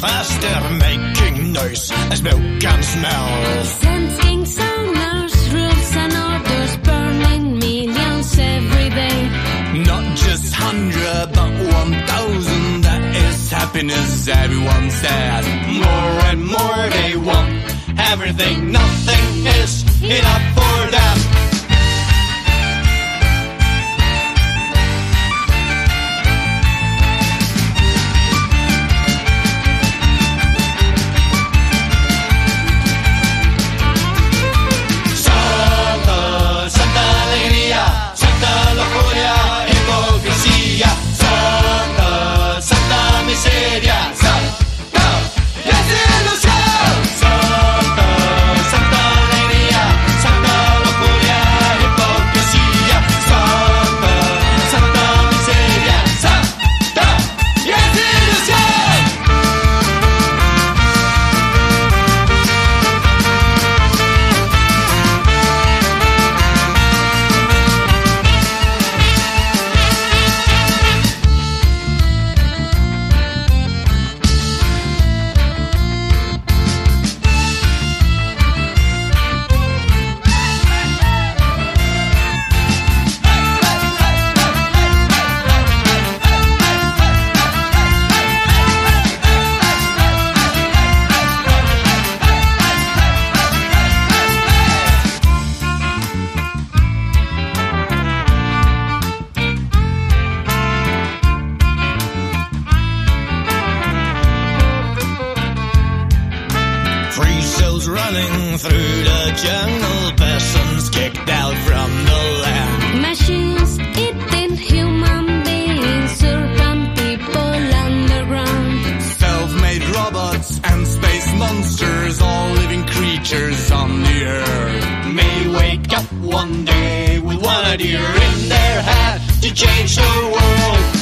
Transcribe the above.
they're making noise as milk can smell. Sensing sonars, rules and orders, burning millions every day. Not just hundred, but one thousand. That is happiness, everyone says. More and more they want everything. Nothing is enough for them. Running through the jungle, persons kicked out from the land. Machines eating human beings, urban people underground. Self-made robots and space monsters, all living creatures on the earth, may wake up one day with one idea in their head to change the world.